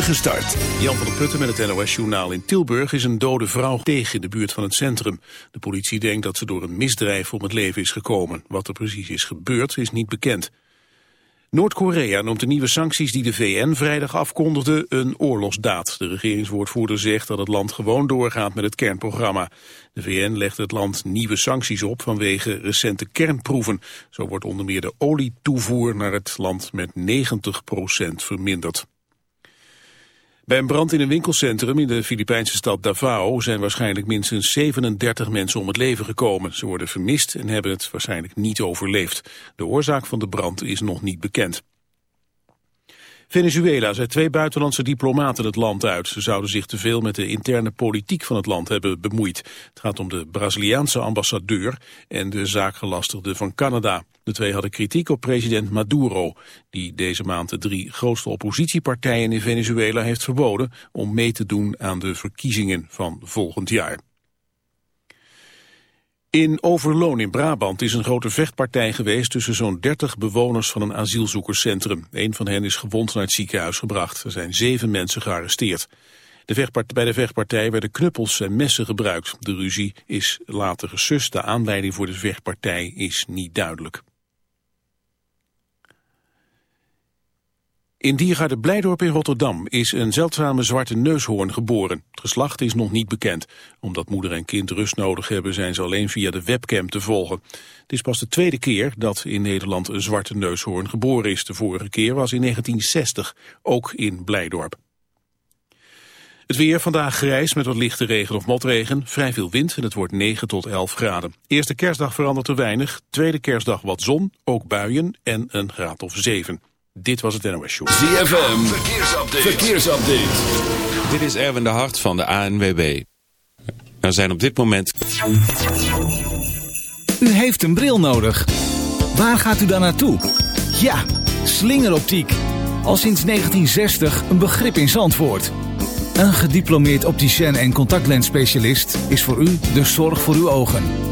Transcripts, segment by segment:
start. Jan van der Putten met het NOS-journaal in Tilburg is een dode vrouw tegen in de buurt van het centrum. De politie denkt dat ze door een misdrijf om het leven is gekomen. Wat er precies is gebeurd is niet bekend. Noord-Korea noemt de nieuwe sancties die de VN vrijdag afkondigde een oorlogsdaad. De regeringswoordvoerder zegt dat het land gewoon doorgaat met het kernprogramma. De VN legt het land nieuwe sancties op vanwege recente kernproeven. Zo wordt onder meer de olietoevoer naar het land met 90% verminderd. Bij een brand in een winkelcentrum in de Filipijnse stad Davao zijn waarschijnlijk minstens 37 mensen om het leven gekomen. Ze worden vermist en hebben het waarschijnlijk niet overleefd. De oorzaak van de brand is nog niet bekend. Venezuela zet twee buitenlandse diplomaten het land uit. Ze zouden zich te veel met de interne politiek van het land hebben bemoeid. Het gaat om de Braziliaanse ambassadeur en de zaakgelastigde van Canada. De twee hadden kritiek op president Maduro, die deze maand de drie grootste oppositiepartijen in Venezuela heeft verboden om mee te doen aan de verkiezingen van volgend jaar. In Overloon in Brabant is een grote vechtpartij geweest tussen zo'n 30 bewoners van een asielzoekerscentrum. Een van hen is gewond naar het ziekenhuis gebracht. Er zijn zeven mensen gearresteerd. De bij de vechtpartij werden knuppels en messen gebruikt. De ruzie is later gesust. De aanleiding voor de vechtpartij is niet duidelijk. In diergaarde Blijdorp in Rotterdam is een zeldzame zwarte neushoorn geboren. Het geslacht is nog niet bekend. Omdat moeder en kind rust nodig hebben zijn ze alleen via de webcam te volgen. Het is pas de tweede keer dat in Nederland een zwarte neushoorn geboren is. De vorige keer was in 1960, ook in Blijdorp. Het weer vandaag grijs met wat lichte regen of motregen. Vrij veel wind en het wordt 9 tot 11 graden. Eerste kerstdag verandert er weinig. Tweede kerstdag wat zon, ook buien en een graad of 7. Dit was het NOS Show. ZFM, verkeersupdate. verkeersupdate. Dit is Erwin de Hart van de ANWB. Er zijn op dit moment... U heeft een bril nodig. Waar gaat u dan naartoe? Ja, slingeroptiek. Al sinds 1960 een begrip in Zandvoort. Een gediplomeerd opticien en contactlensspecialist is voor u de zorg voor uw ogen.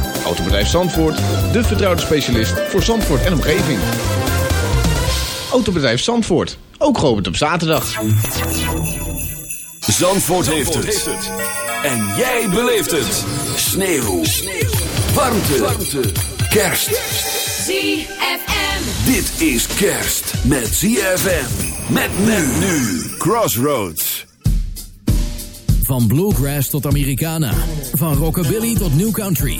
Autobedrijf Zandvoort, de vertrouwde specialist voor Zandvoort en omgeving. Autobedrijf Zandvoort, ook geopend op zaterdag. Zandvoort, heeft, het. En jij beleeft het. Sneeuw. Sneeuw. Warmte. Warmte. Kerst. ZFM. Dit is kerst met ZFM. Met men nu. Crossroads. Van bluegrass tot Americana. Van rockabilly tot new country.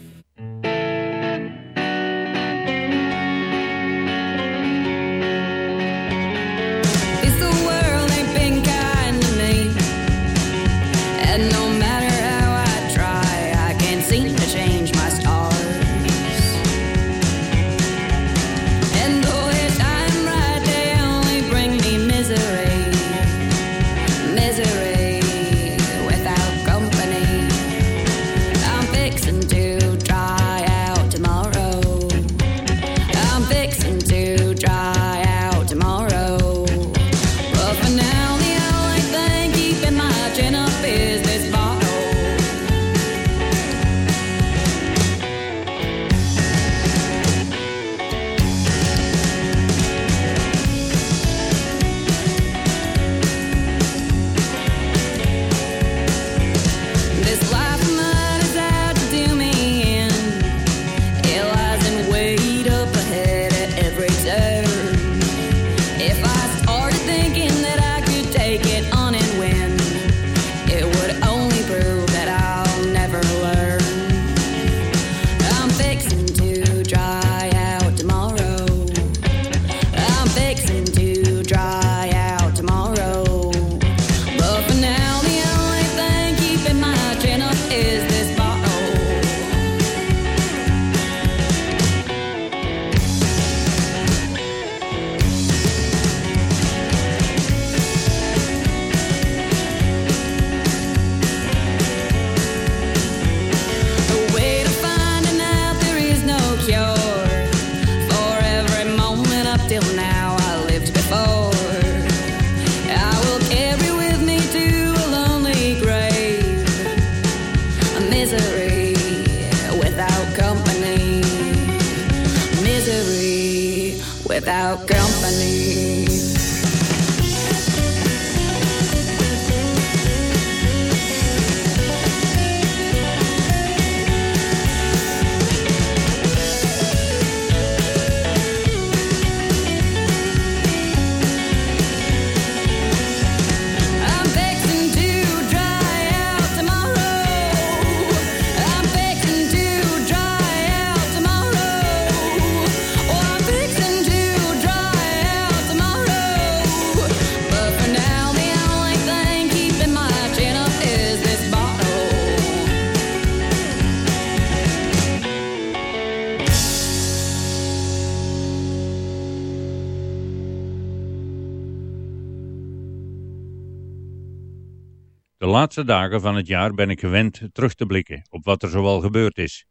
Laatste dagen van het jaar ben ik gewend terug te blikken op wat er zoal gebeurd is.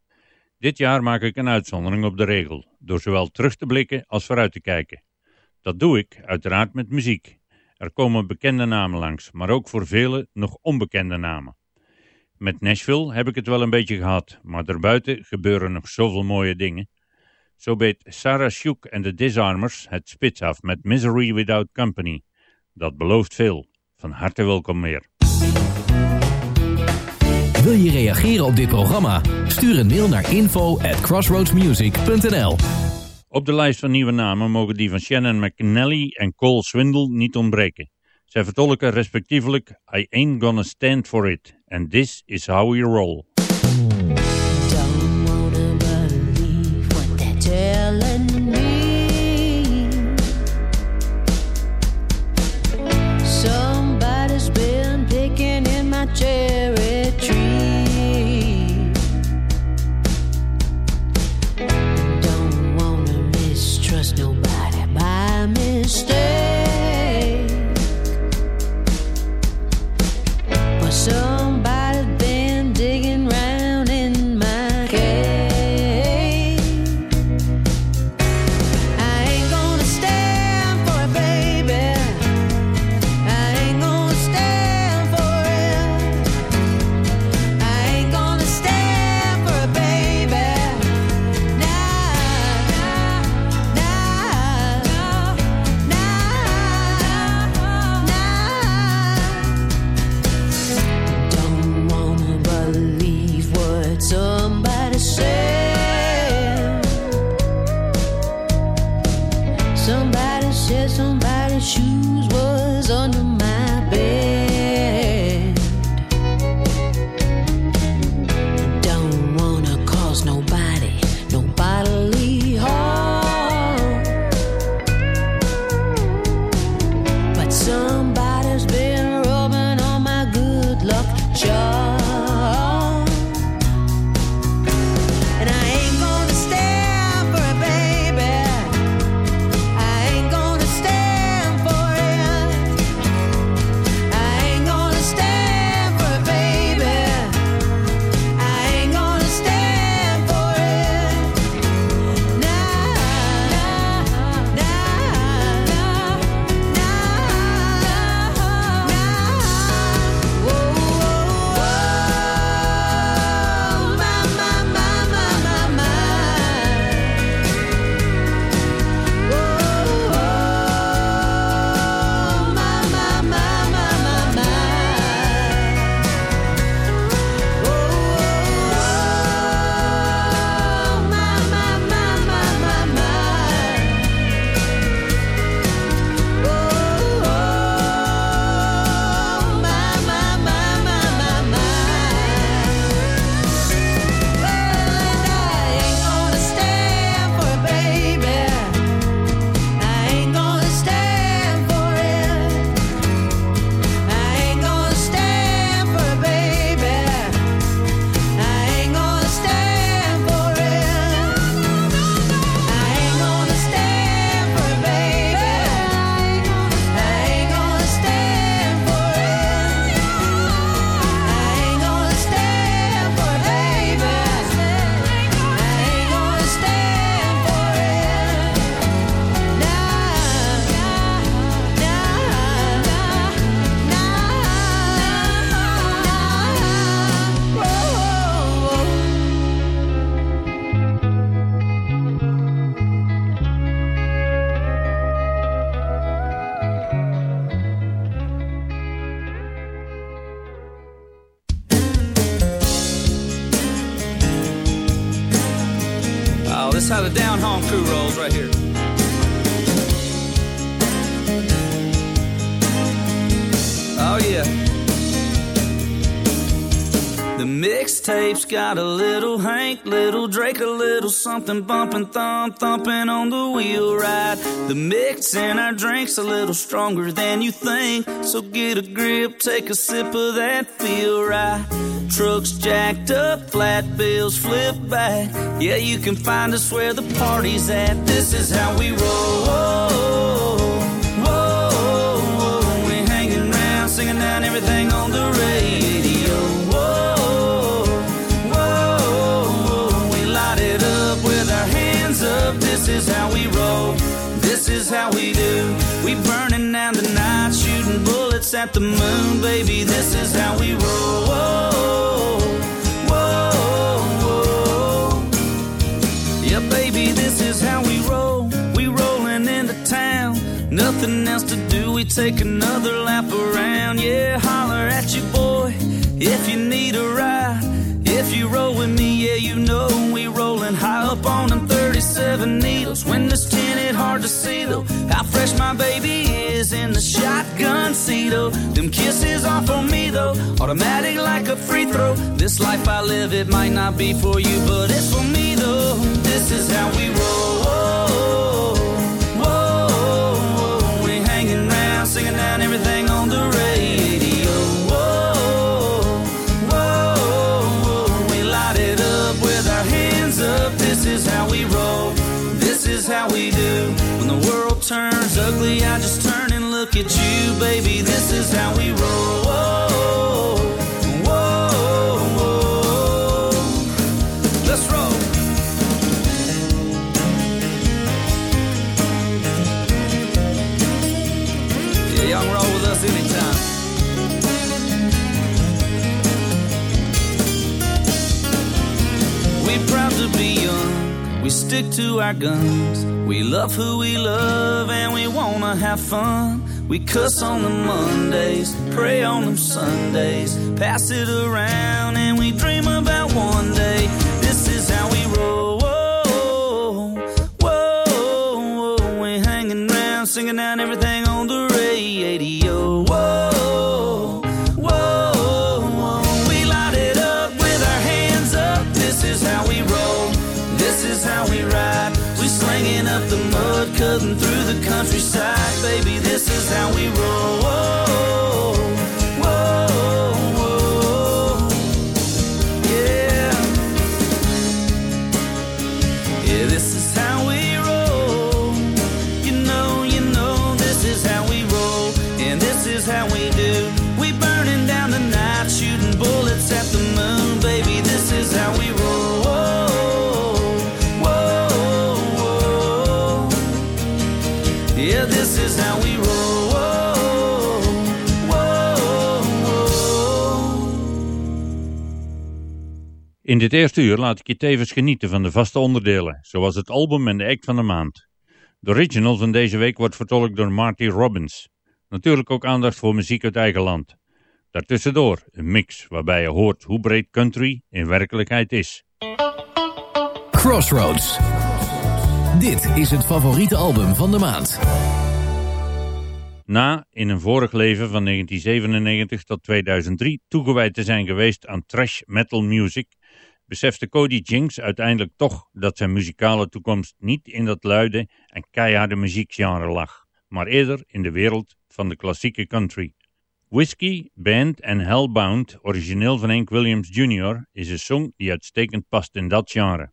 Dit jaar maak ik een uitzondering op de regel, door zowel terug te blikken als vooruit te kijken. Dat doe ik uiteraard met muziek. Er komen bekende namen langs, maar ook voor velen nog onbekende namen. Met Nashville heb ik het wel een beetje gehad, maar daarbuiten gebeuren nog zoveel mooie dingen. Zo beet Sarah Shook en de Disarmers het spits af met Misery Without Company. Dat belooft veel. Van harte welkom weer. Wil je reageren op dit programma? Stuur een mail naar info at crossroadsmusic.nl Op de lijst van nieuwe namen mogen die van Shannon McNally en Cole Swindle niet ontbreken. Zij vertolken respectievelijk I Ain't Gonna Stand For It and This Is How We Roll. How the down home crew rolls right here. Oh yeah. The mixtape's got a little Hank, little Drake, a little something bumping, thump, thumping on the wheel ride. The mix in our drinks a little stronger than you think. So get a grip, take a sip of that feel right. Trucks jacked up, flat bills flip back. Yeah, you can find us where the party's at. This is how we roll. Whoa, we hanging around, singing down everything on the radio. Whoa, we light it up with our hands up. This is how we roll. This is how we do. We night, bullets at the moon, baby. This is how we roll. Whoa, whoa, yeah, baby. This is how we roll. We rolling into town. Nothing else to do, we take another lap around. Yeah, holler at you, boy, if you need a ride. If you roll with me, yeah, you know we rolling high up on them 37 needles. When it's tinted, hard to see though. How fresh my baby is in the shotgun though. Them kisses are for me though, automatic like a free throw. This life I live, it might not be for you, but it's for me though. This is how we roll. Whoa, we singing everything on the radio. Whoa, we light it up with our hands up. This is how we roll. This is how we do. When the world turns ugly, I just turn look at you, baby. This is how we roll. Whoa, whoa, let's roll. Yeah, y'all roll with us anytime. We proud to be young. We stick to our guns. We love who we love and we wanna have fun. We cuss on the Mondays, pray on them Sundays, pass it around and we dream about one day. This is how we roll. Whoa, whoa, whoa. We hanging around, singing down everything baby. This is how we roll. In dit eerste uur laat ik je tevens genieten van de vaste onderdelen, zoals het album en de act van de maand. De original van deze week wordt vertolkt door Marty Robbins. Natuurlijk ook aandacht voor muziek uit eigen land. Daartussendoor een mix waarbij je hoort hoe breed country in werkelijkheid is. Crossroads. Dit is het favoriete album van de maand. Na in een vorig leven van 1997 tot 2003 toegewijd te zijn geweest aan trash metal music, besefte Cody Jinks uiteindelijk toch dat zijn muzikale toekomst niet in dat luide en keiharde muziekgenre lag, maar eerder in de wereld van de klassieke country. Whiskey, Band en Hellbound, origineel van Hank Williams Jr., is een song die uitstekend past in dat genre.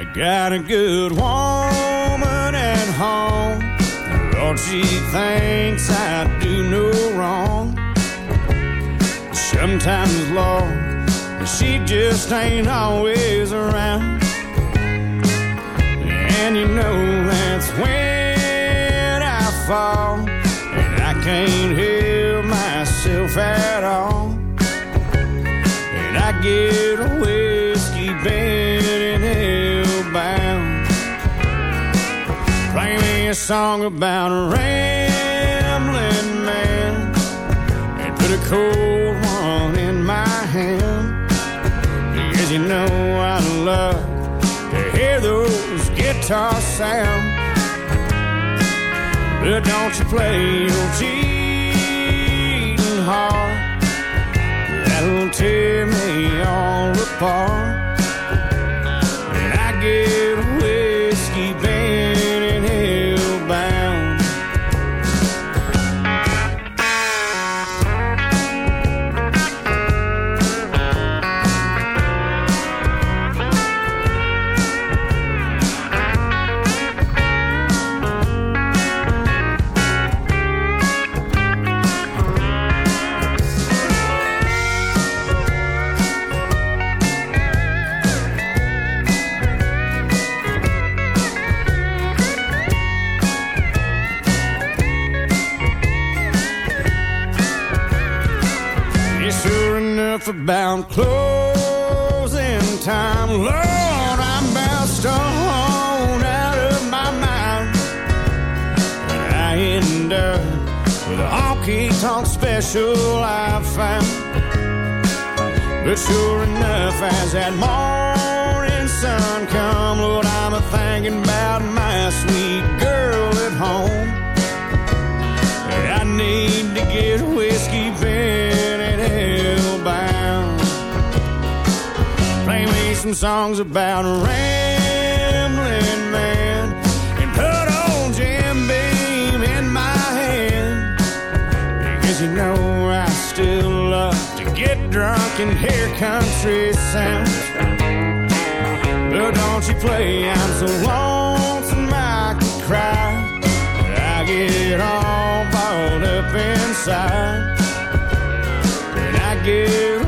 I got a good home. Lord, she thinks I do no wrong. Sometimes, Lord, she just ain't always around. And you know that's when I fall. And I can't help myself at all. And I get a whiskey bent a song about a rambling man and Put a cold one in my hand. Because you know I love to hear those guitar sound. But don't you play your cheating heart. That'll tear me all apart. And I get about closing time. Lord, I'm about stoned out of my mind. And I end up with a honky tonk special I found. But sure enough, as that morning sun come, Lord, I'm a thinking about my sweet girl at home. I need to get whiskey some songs about a rambling man and put old Jim Beam in my hand. Because you know I still love to get drunk and hear country sounds. But don't you play, I'm so lonesome I could cry. I get all balled up inside. And I get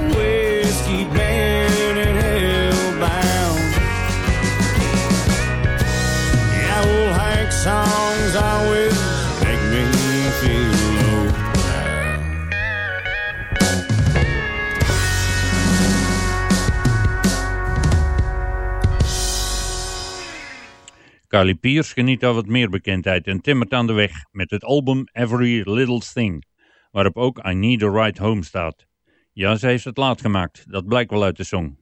Carly Pierce geniet al wat meer bekendheid en timmert aan de weg met het album Every Little Thing, waarop ook I Need a Ride Home staat. Ja, zij heeft het laat gemaakt, dat blijkt wel uit de song.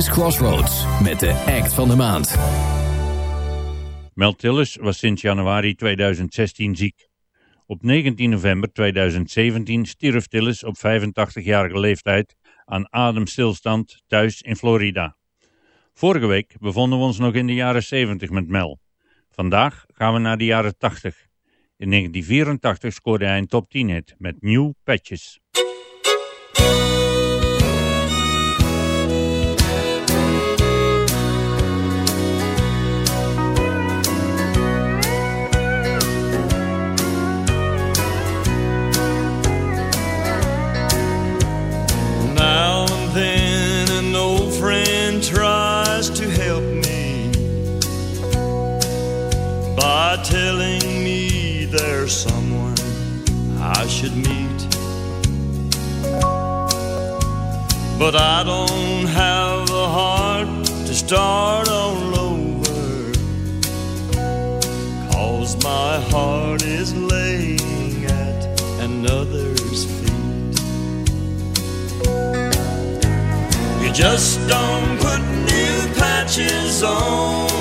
Is Crossroads met de act van de maand. Mel Tillis was sinds januari 2016 ziek. Op 19 november 2017 stierf Tillis op 85-jarige leeftijd aan ademstilstand thuis in Florida. Vorige week bevonden we ons nog in de jaren 70 met Mel. Vandaag gaan we naar de jaren 80. In 1984 scoorde hij een top 10 hit met New Patches. Should meet. But I don't have the heart to start all over. Cause my heart is laying at another's feet. You just don't put new patches on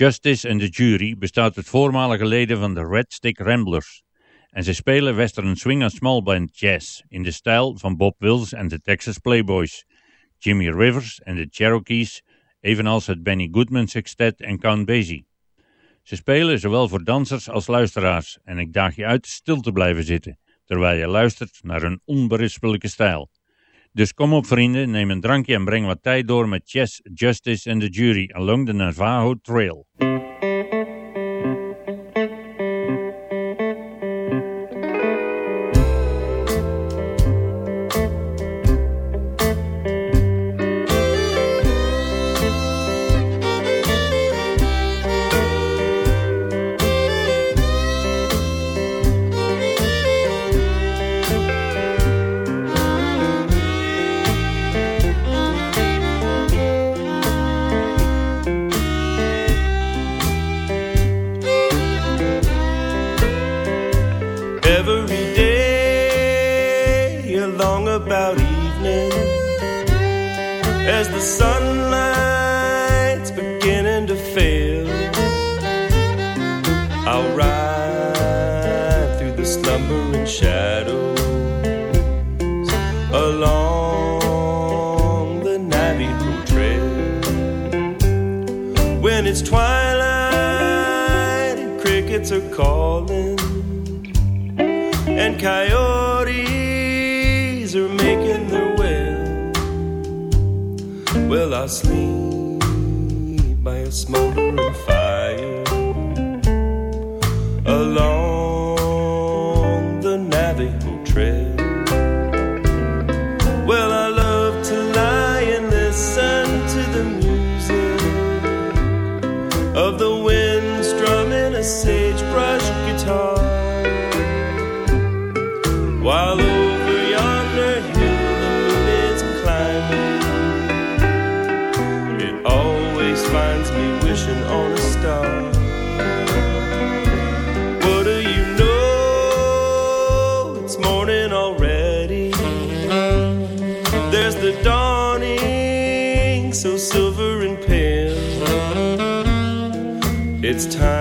Justice and the Jury bestaat uit voormalige leden van de Red Stick Ramblers. En ze spelen western swing en small band jazz in de stijl van Bob Wills en de Texas Playboys, Jimmy Rivers en de Cherokees, evenals het Benny Goodman Sextet en Count Basie. Ze spelen zowel voor dansers als luisteraars en ik daag je uit stil te blijven zitten, terwijl je luistert naar een onberispelijke stijl. Dus kom op vrienden, neem een drankje en breng wat tijd door met Chess, Justice and the Jury along the Navajo Trail. There's the dawning, so silver and pale. It's time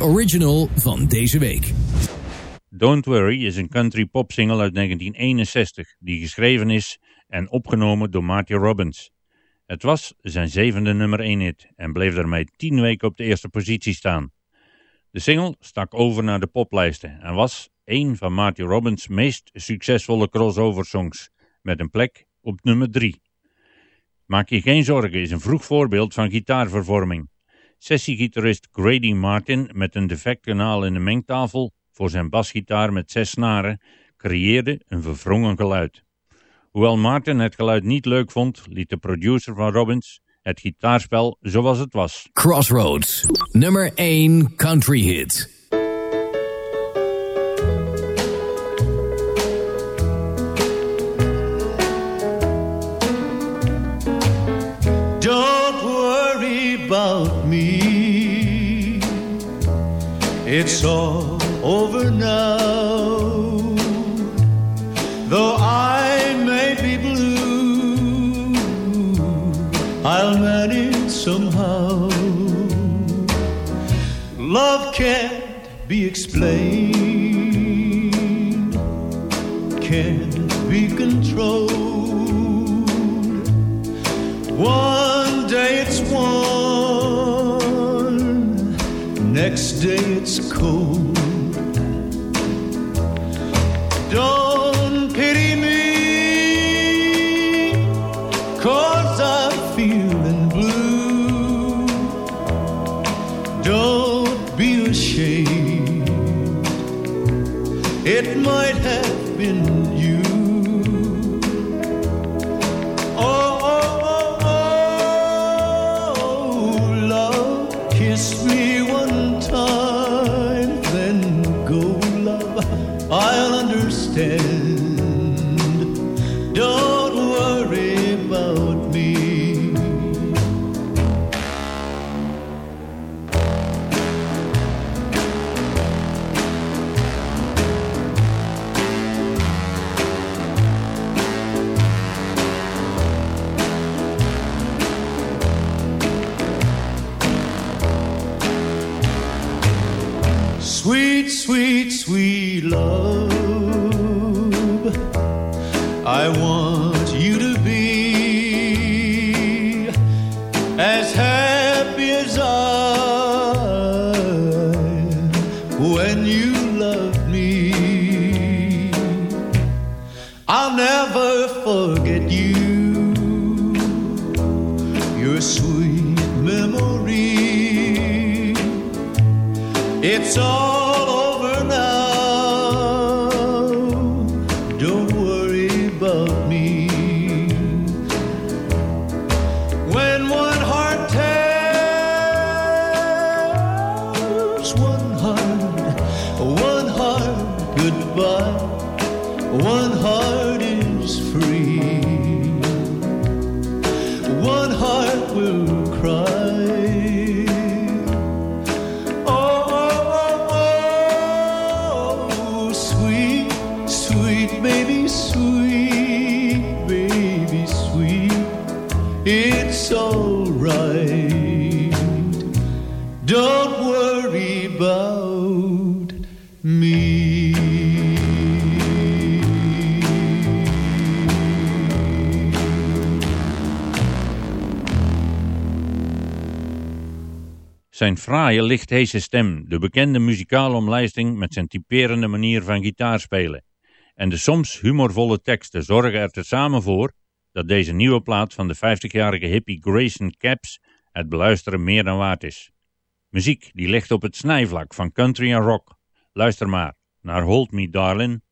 Original van deze week. Don't Worry is een country pop single uit 1961 die geschreven is en opgenomen door Marty Robbins. Het was zijn zevende nummer 1 hit en bleef daarmee 10 weken op de eerste positie staan. De single stak over naar de poplijsten en was een van Marty Robbins' meest succesvolle crossover songs met een plek op nummer 3. Maak je geen zorgen is een vroeg voorbeeld van gitaarvervorming. Sessiegitarist Grady Martin met een defect kanaal in de mengtafel voor zijn basgitaar met zes snaren creëerde een verwrongen geluid. Hoewel Martin het geluid niet leuk vond, liet de producer van Robbins het gitaarspel zoals het was. Crossroads, nummer 1 country hit. It's all over now. Though I may be blue, I'll manage somehow. Love can't be explained, can't be controlled. One day it's warm, next day it's cold. Don't pity me, cause I'm feeling blue. Don't be ashamed, it might Sweet, sweet, sweet love. I want Zijn fraaie, lichtheese stem, de bekende muzikale omlijsting met zijn typerende manier van gitaarspelen en de soms humorvolle teksten zorgen er tezamen voor dat deze nieuwe plaat van de 50-jarige hippie Grayson Caps het beluisteren meer dan waard is. Muziek die ligt op het snijvlak van country en rock. Luister maar naar Hold Me Darlin'.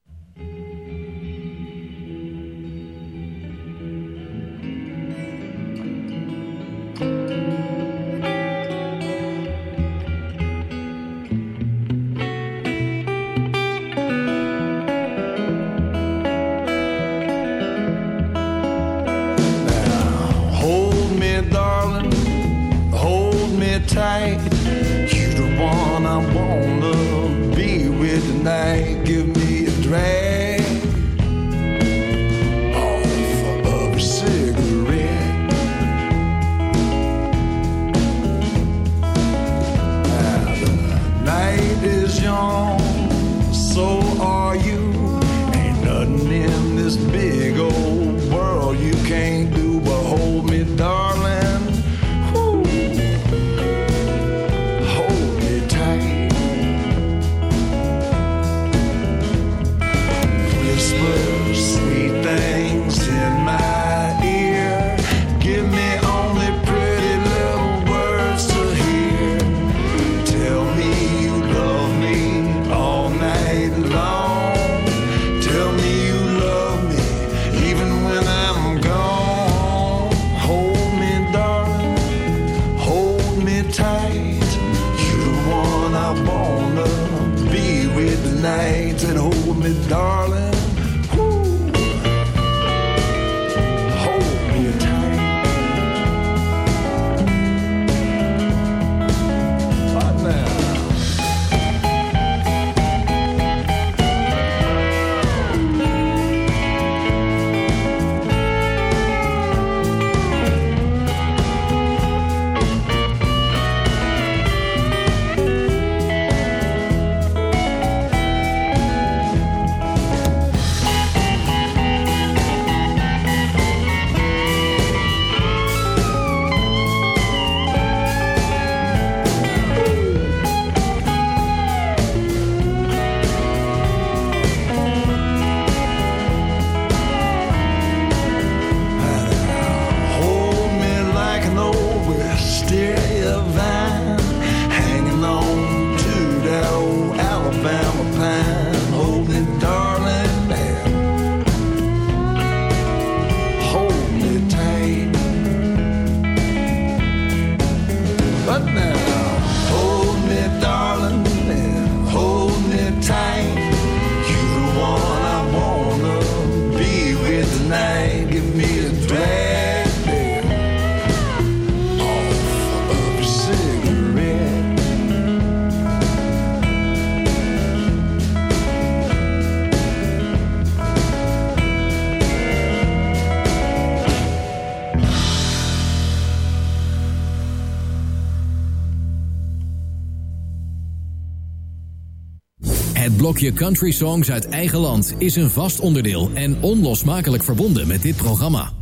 Blokje country songs uit eigen land is een vast onderdeel en onlosmakelijk verbonden met dit programma.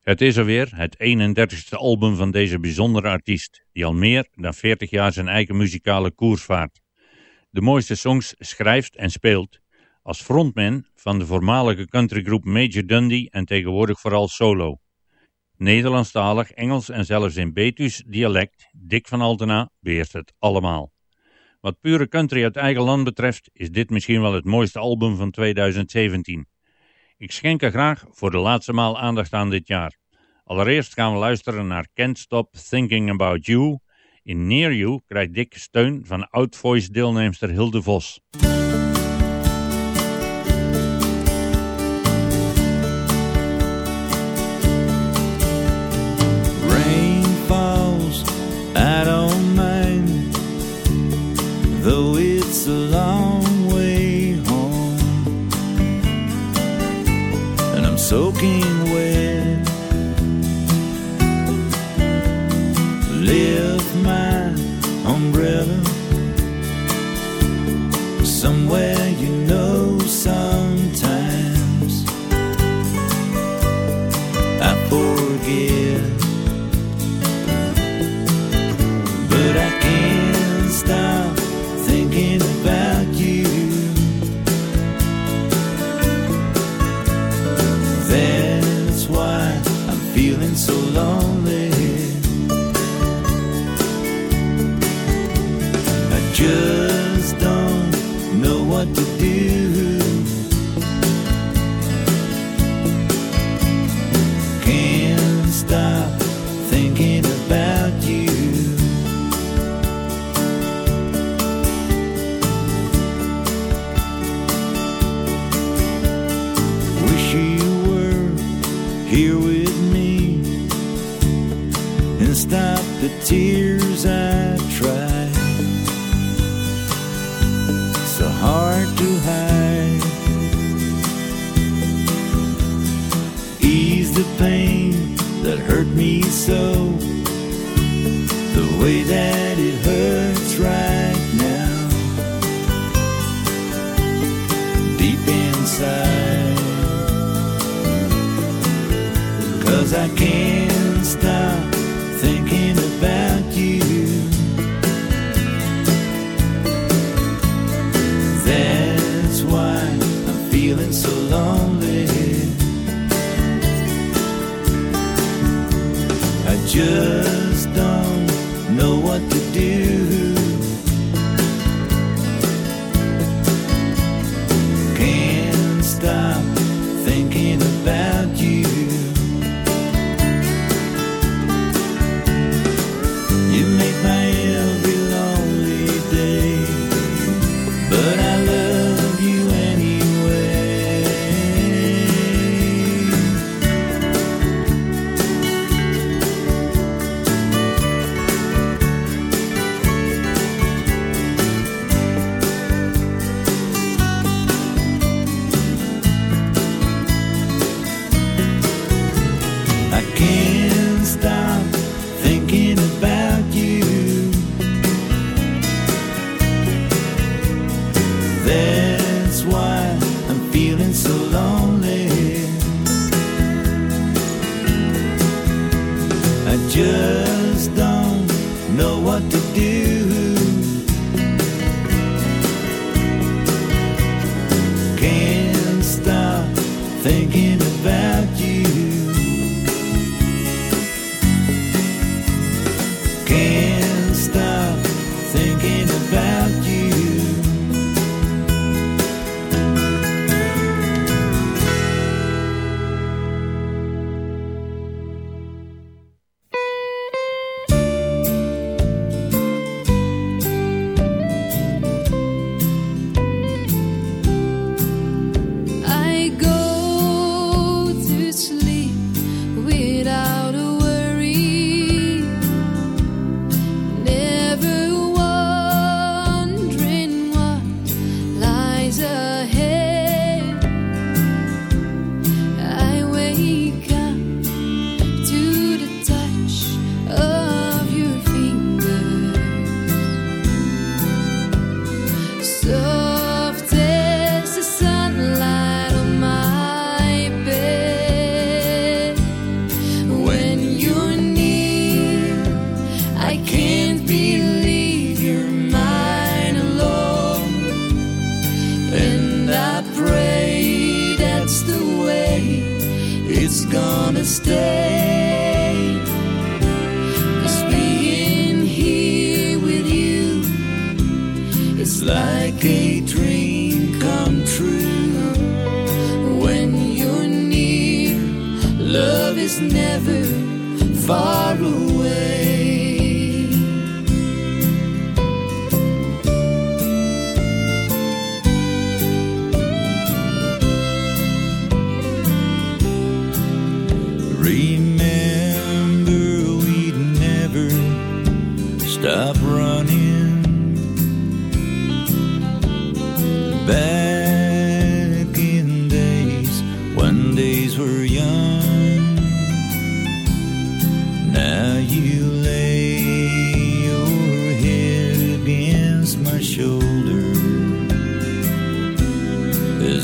Het is er weer, het 31ste album van deze bijzondere artiest, die al meer dan 40 jaar zijn eigen muzikale koers vaart. De mooiste songs schrijft en speelt als frontman van de voormalige countrygroep Major Dundee en tegenwoordig vooral solo. Nederlandstalig, Engels en zelfs in Betuws dialect, Dick van Altena beheerst het allemaal. Wat pure country uit eigen land betreft is dit misschien wel het mooiste album van 2017. Ik schenk er graag voor de laatste maal aandacht aan dit jaar. Allereerst gaan we luisteren naar Can't Stop Thinking About You. In Near You krijgt Dick steun van oud-voice deelnemster Hilde Vos. Soaking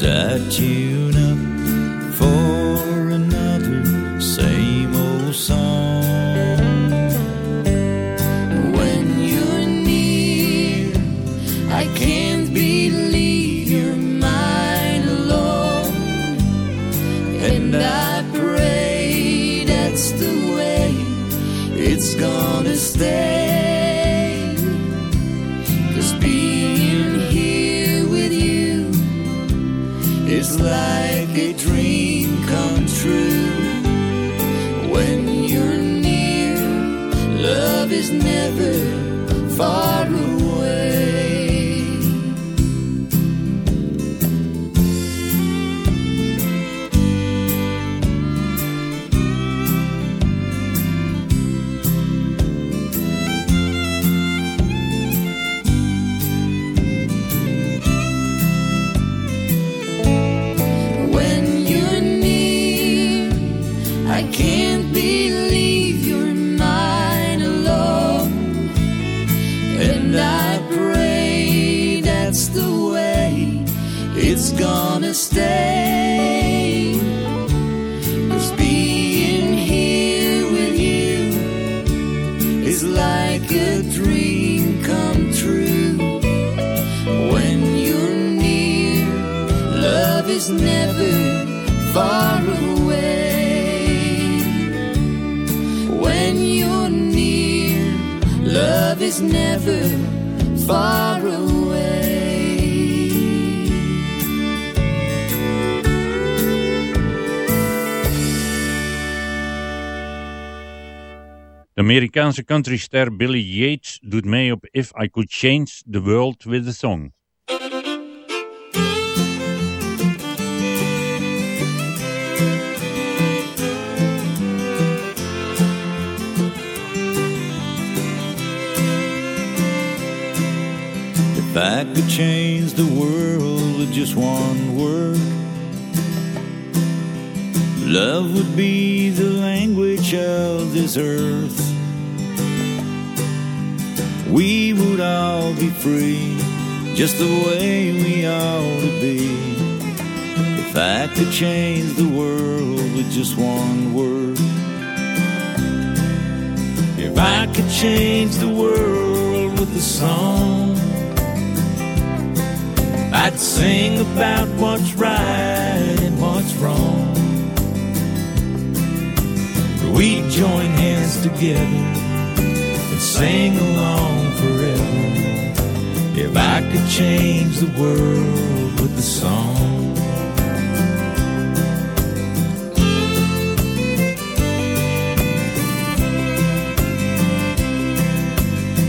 as I tune De Amerikaanse countryster Billy Yates doet mee op If I Could Change the World with a Song. If I could change the world with just one word, love would be the language of this earth. We would all be free, just the way we ought to be. If I could change the world with just one word, if I could change the world with a song. I'd sing about what's right and what's wrong. We join hands together and sing along forever. If I could change the world with a song.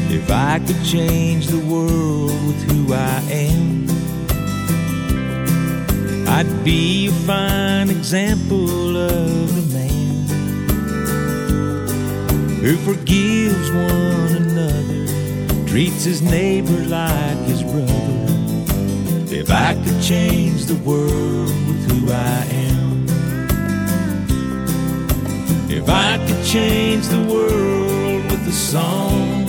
If I could change the world with who I am. I'd be a fine example of a man who forgives one another, treats his neighbor like his brother. If I could change the world with who I am, if I could change the world with a song,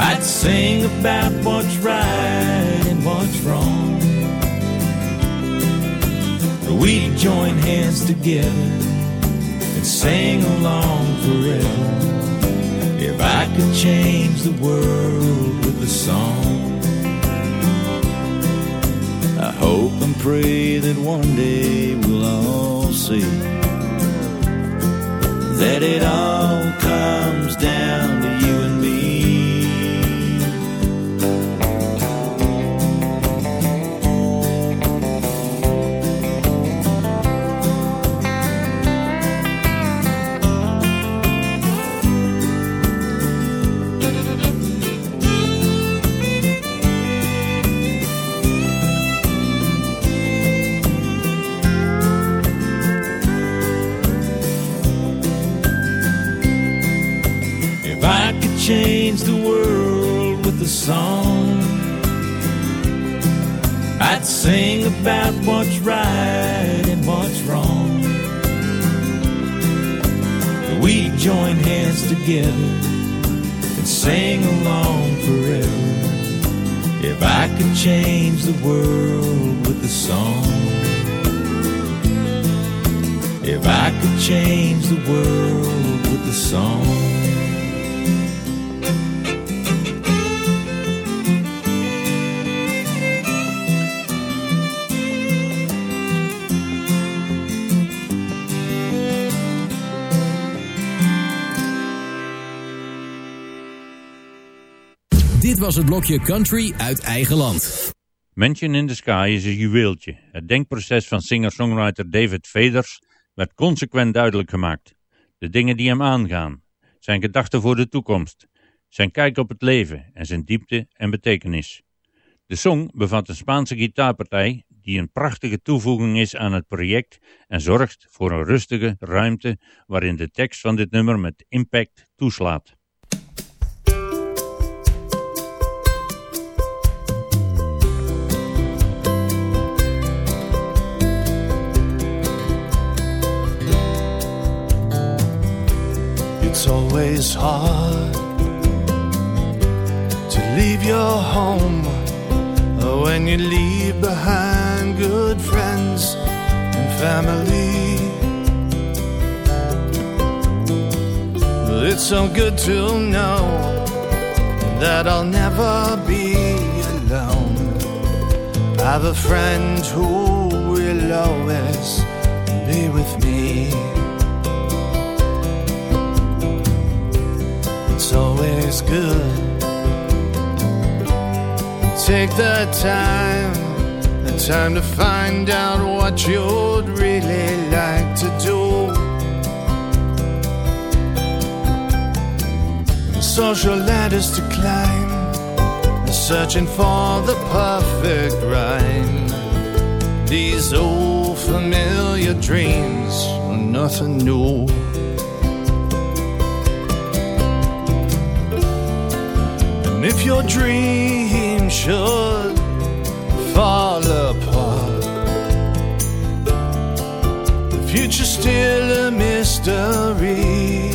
I'd sing about what's right and what's wrong. We'd join hands together could sing along forever if I could change the world with a song. I hope and pray that one day we'll all see that it all comes down to change the world with a song, I'd sing about what's right and what's wrong. We'd join hands together and sing along forever. If I could change the world with a song, if I could change the world with a song. Was het blokje Country uit eigen land. Mansion in the Sky is een juweeltje. Het denkproces van singer-songwriter David Veders werd consequent duidelijk gemaakt. De dingen die hem aangaan, zijn gedachten voor de toekomst, zijn kijk op het leven en zijn diepte en betekenis. De song bevat een Spaanse gitaarpartij die een prachtige toevoeging is aan het project en zorgt voor een rustige ruimte waarin de tekst van dit nummer met impact toeslaat. Always hard to leave your home when you leave behind good friends and family. It's so good to know that I'll never be alone. I have a friend who will always be with me. It's always good. Take the time, the time to find out what you'd really like to do. Social ladders to climb, searching for the perfect rhyme. These old familiar dreams are nothing new. If your dream should fall apart, the future's still a mystery.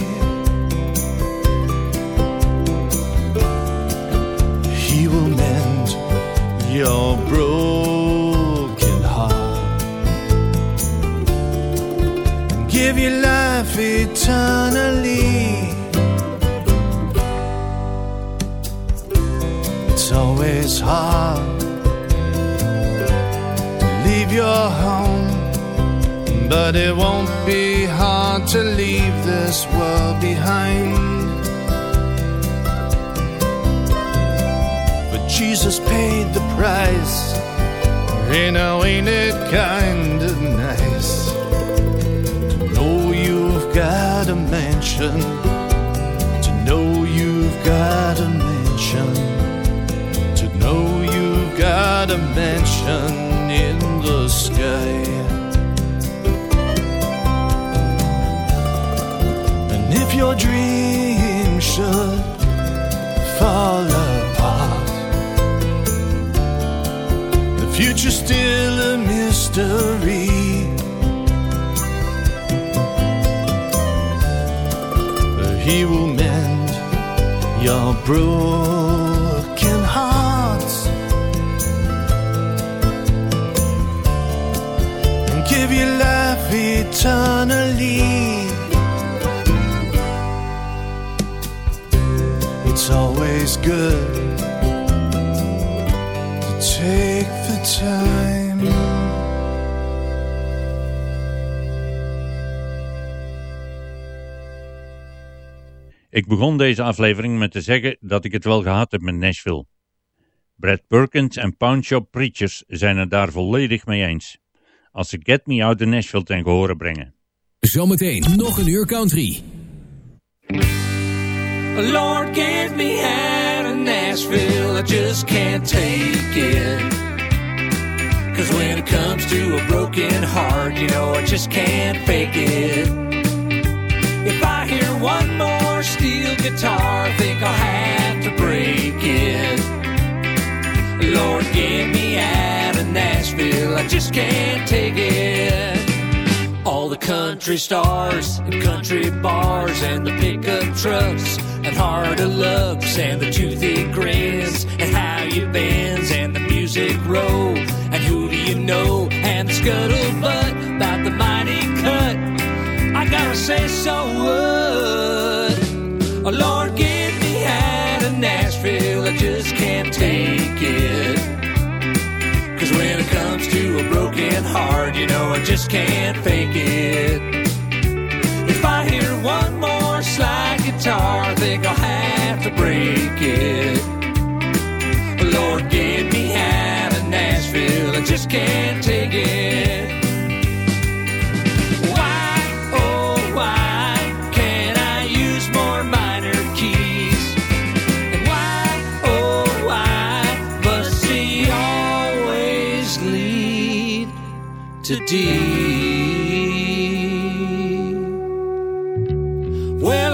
He will mend your broken heart and give you life eternally. Always hard to leave your home, but it won't be hard to leave this world behind. But Jesus paid the price, you know, ain't it kind of nice to know you've got a mansion, to know you've got a mansion a mansion in the sky. And if your dream should fall apart, the future's still a mystery. He will mend your broken It's always good to take the time. Ik begon deze aflevering met te zeggen dat ik het wel gehad heb met Nashville. Brad Perkins en Pound Preachers zijn het daar volledig mee eens. Als ze Get Me Out of Nashville ten gehore brengen. Zometeen nog een uur country. Lord, get me out of Nashville. I just can't take it. Cause when it comes to a broken heart, you know, I just can't fake it. If I hear one more steel guitar, I think I'll have to break it. Lord, get me out of Nashville. I just can't take it. All the country stars and country bars and the pickup trucks and heart of loves and the toothy grins and how you bends and the music row and who do you know and the scuttlebutt about the mighty cut. I gotta say so what? Broken heart, you know I just can't fake it. If I hear one more slide guitar, I think I'll have to break it. Lord, get me out of Nashville. I just can't take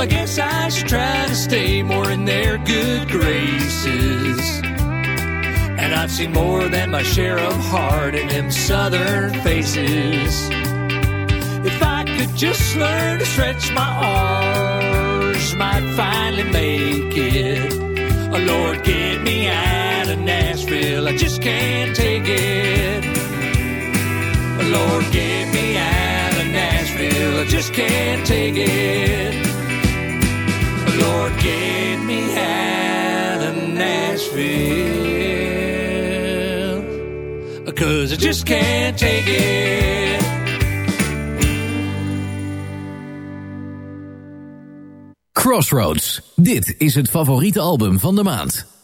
I guess I should try to stay more in their good graces. And I've seen more than my share of heart in them southern faces. If I could just learn to stretch my arms, might finally make it. Oh Lord, get me out of Nashville. I just can't take it. Oh Lord, get me out of Nashville. I just can't take it. Lord, get me out of Nashville. Cause I just can't take it. Crossroads. Dit is het favoriete album van de maand.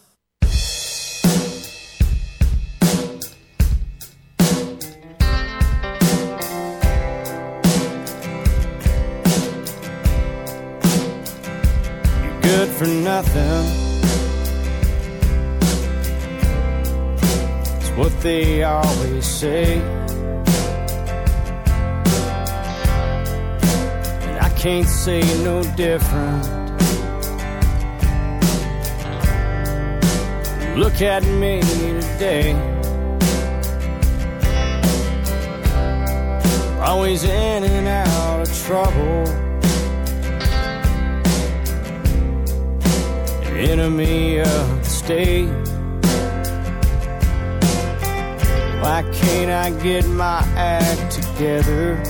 They always say. And I can't say no different. Look at me today. Always in and out of trouble. enemy of the state. Why can't I get my act together?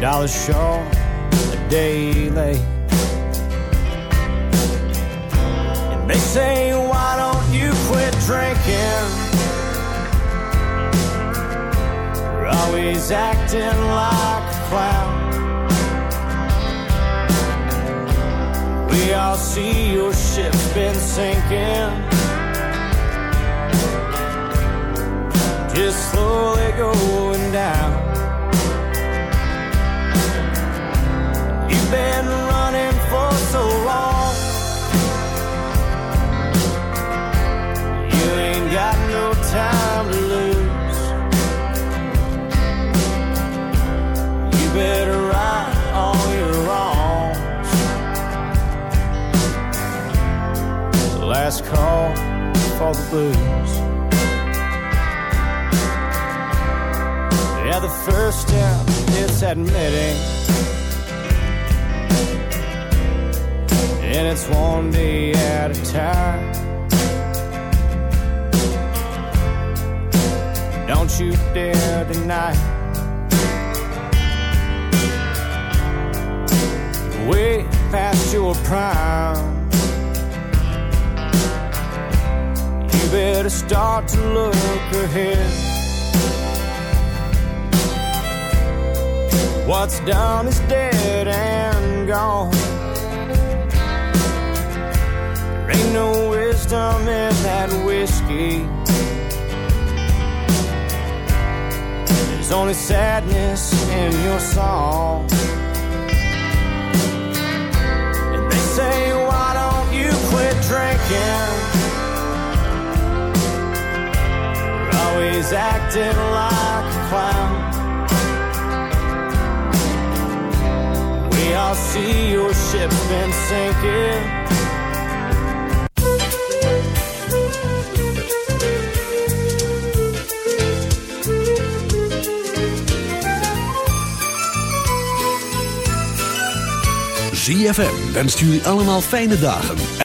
Dollar short, a day late. And they say, why don't you quit drinking? You're always acting like a clown. We all see your ship's been sinking. Just slowly going down. You've been running for so long. You ain't got no time to lose. You better right all your wrongs. Last call for the blues. First step is admitting. And it's one day at a time. Don't you dare deny. Way past your prime. You better start to look ahead. What's done is dead and gone. There ain't no wisdom in that whiskey. There's only sadness in your song. And they say, why don't you quit drinking? You're always acting like a clown. All see your ship's been sinking. ZFM wenst jullie allemaal fijne dagen.